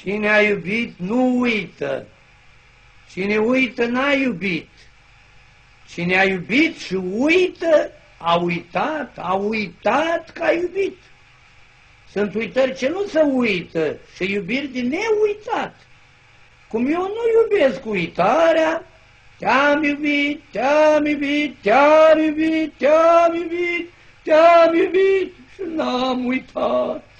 Cine a iubit nu uită. Cine uită n-a iubit. Cine a iubit și uită, a uitat, a uitat că a iubit. Sunt uitări ce nu se uită și iubiri din neuitat. Cum eu nu iubesc uitarea, te-am iubit, te-am iubit, te-am iubit, te-am iubit, te-am iubit și n-am uitat.